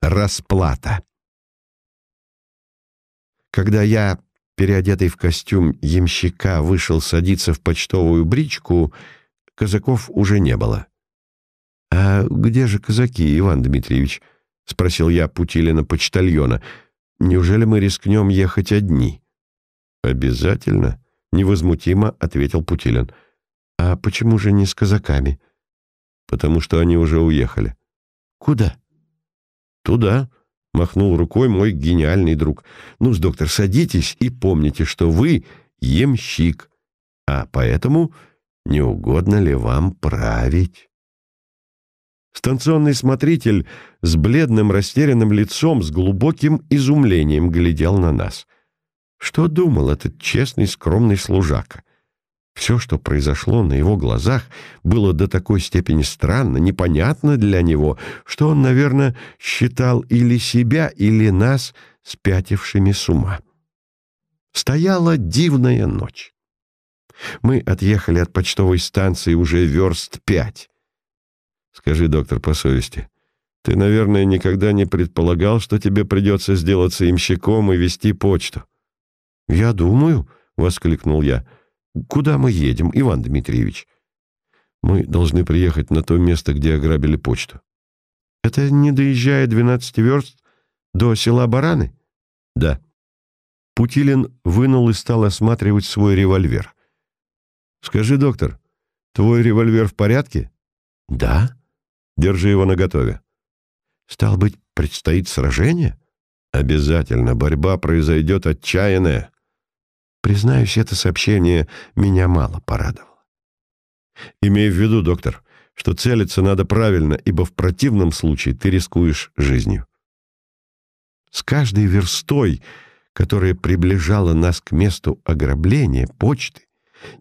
Расплата. Когда я, переодетый в костюм ямщика, вышел садиться в почтовую бричку, казаков уже не было. «А где же казаки, Иван Дмитриевич?» — спросил я Путилина почтальона. «Неужели мы рискнем ехать одни?» «Обязательно», — невозмутимо ответил Путилин. «А почему же не с казаками?» «Потому что они уже уехали». «Куда?» «Туда», — махнул рукой мой гениальный друг. «Ну, доктор, садитесь и помните, что вы ямщик, а поэтому не угодно ли вам править?» Станционный смотритель с бледным растерянным лицом, с глубоким изумлением глядел на нас. Что думал этот честный, скромный служака? Все, что произошло на его глазах, было до такой степени странно, непонятно для него, что он, наверное, считал или себя, или нас спятившими с ума. Стояла дивная ночь. Мы отъехали от почтовой станции уже верст пять. Скажи, доктор, по совести, ты, наверное, никогда не предполагал, что тебе придется сделаться имщиком и вести почту? «Я думаю», — воскликнул я, — Куда мы едем, Иван Дмитриевич? Мы должны приехать на то место, где ограбили почту. Это не доезжая 12 верст до села Бараны? Да. Путилин вынул и стал осматривать свой револьвер. Скажи, доктор, твой револьвер в порядке? Да. Держи его наготове. Стал быть, предстоит сражение? Обязательно. Борьба произойдет отчаянная. Признаюсь, это сообщение меня мало порадовало. Имей в виду, доктор, что целиться надо правильно, ибо в противном случае ты рискуешь жизнью. С каждой верстой, которая приближала нас к месту ограбления почты,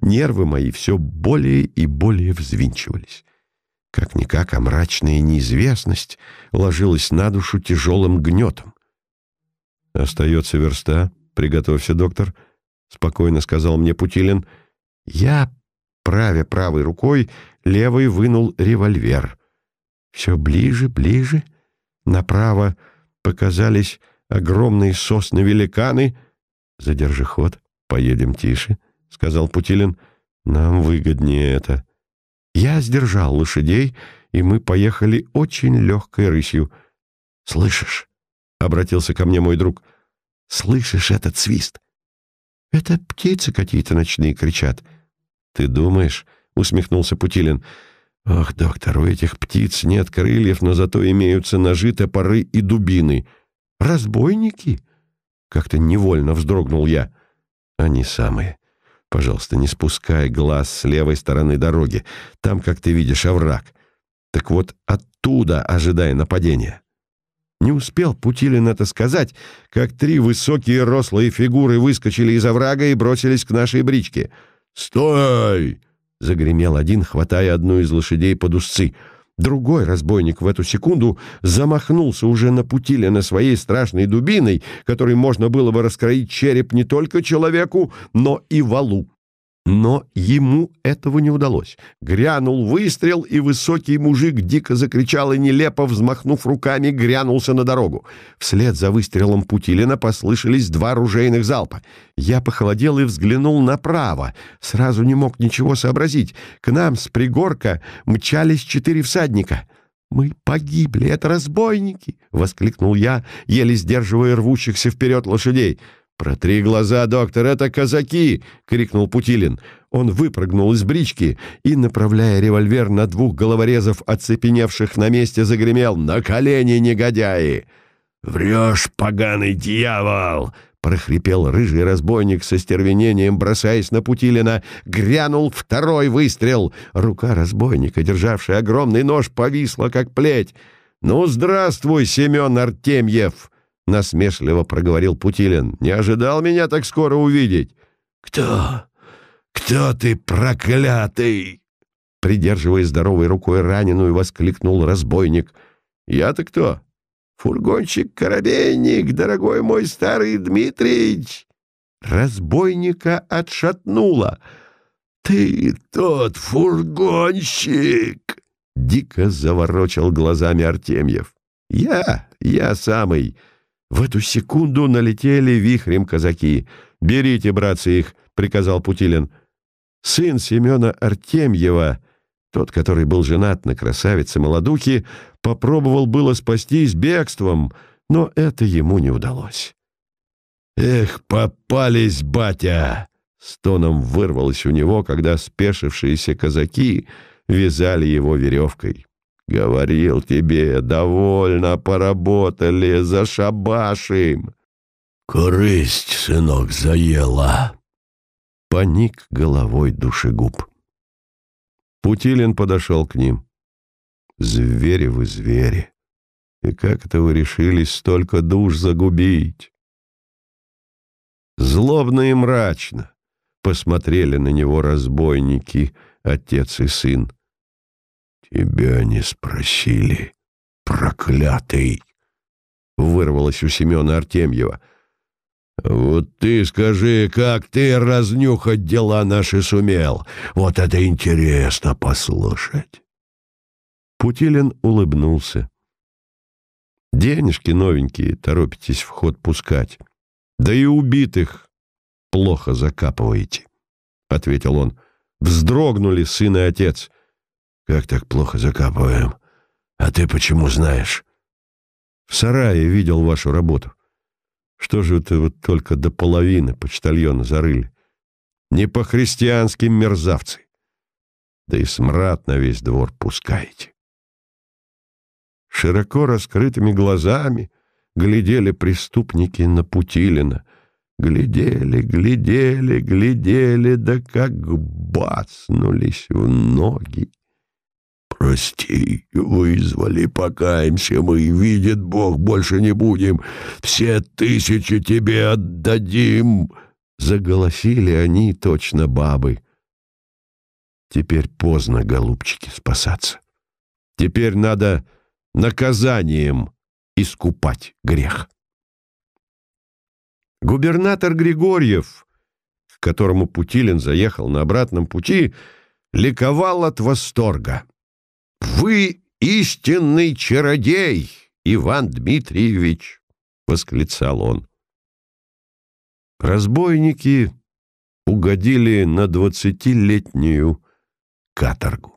нервы мои все более и более взвинчивались. Как-никак, а мрачная неизвестность ложилась на душу тяжелым гнетом. «Остается верста. Приготовься, доктор», — спокойно сказал мне Путилин. Я, правя правой рукой, левой вынул револьвер. Все ближе, ближе. Направо показались огромные сосны-великаны. «Задержи ход, поедем тише», — сказал Путилин. «Нам выгоднее это». Я сдержал лошадей, и мы поехали очень легкой рысью. «Слышишь?» — обратился ко мне мой друг. «Слышишь этот свист?» «Это птицы какие-то ночные кричат». «Ты думаешь?» — усмехнулся Путилин. «Ох, доктор, у этих птиц нет крыльев, но зато имеются ножи, топоры и дубины. Разбойники?» Как-то невольно вздрогнул я. «Они самые. Пожалуйста, не спускай глаз с левой стороны дороги. Там, как ты видишь, овраг. Так вот, оттуда ожидай нападения». Не успел Путилин это сказать, как три высокие рослые фигуры выскочили из оврага и бросились к нашей бричке. «Стой!» — загремел один, хватая одну из лошадей под узцы. Другой разбойник в эту секунду замахнулся уже на Путилина своей страшной дубиной, которой можно было бы раскроить череп не только человеку, но и валу. Но ему этого не удалось. Грянул выстрел, и высокий мужик дико закричал и, нелепо взмахнув руками, грянулся на дорогу. Вслед за выстрелом Путилина послышались два ружейных залпа. Я похолодел и взглянул направо. Сразу не мог ничего сообразить. К нам с пригорка мчались четыре всадника. «Мы погибли, это разбойники!» — воскликнул я, еле сдерживая рвущихся вперед лошадей. «Протри глаза, доктор, это казаки!» — крикнул Путилин. Он выпрыгнул из брички и, направляя револьвер на двух головорезов, оцепеневших на месте, загремел «На колени, негодяи!» «Врешь, поганый дьявол!» — прохрипел рыжий разбойник со стервенением, бросаясь на Путилина. Грянул второй выстрел. Рука разбойника, державшая огромный нож, повисла, как плеть. «Ну, здравствуй, Семен Артемьев!» — насмешливо проговорил Путилин. «Не ожидал меня так скоро увидеть?» «Кто? Кто ты, проклятый?» Придерживая здоровой рукой раненую, воскликнул разбойник. «Я-то кто? Фургонщик-коробейник, дорогой мой старый Дмитриич!» Разбойника отшатнуло. «Ты тот фургонщик!» Дико заворочил глазами Артемьев. Я, я самый. В эту секунду налетели вихрем казаки. «Берите, братцы, их!» — приказал Путилин. Сын Семена Артемьева, тот, который был женат на красавице Молодухе, попробовал было спастись бегством, но это ему не удалось. «Эх, попались, батя!» — стоном вырвалось у него, когда спешившиеся казаки вязали его веревкой. «Говорил тебе, довольно поработали, зашабашим!» «Корысть, сынок, заела!» Поник головой душегуб. Путилин подошел к ним. «Звери вы, звери! И как это вы решились столько душ загубить?» Злобно и мрачно посмотрели на него разбойники, отец и сын. «Тебя не спросили, проклятый!» — вырвалось у Семена Артемьева. «Вот ты скажи, как ты разнюхать дела наши сумел? Вот это интересно послушать!» Путилин улыбнулся. «Денежки новенькие торопитесь в ход пускать. Да и убитых плохо закапываете», — ответил он. Вздрогнули сын и отец. «Как так плохо закапываем? А ты почему знаешь?» «В сарае видел вашу работу. Что же это вот только до половины почтальона зарыли? Не по-христиански мерзавцы. Да и смрад на весь двор пускаете». Широко раскрытыми глазами глядели преступники на Путилина. Глядели, глядели, глядели, да как бацнулись в ноги. «Прости, вызвали, покаемся мы, видит Бог, больше не будем, все тысячи тебе отдадим!» Заголосили они, точно бабы. Теперь поздно, голубчики, спасаться. Теперь надо наказанием искупать грех. Губернатор Григорьев, к которому Путилин заехал на обратном пути, ликовал от восторга. «Вы истинный чародей, Иван Дмитриевич!» — восклицал он. Разбойники угодили на двадцатилетнюю каторгу.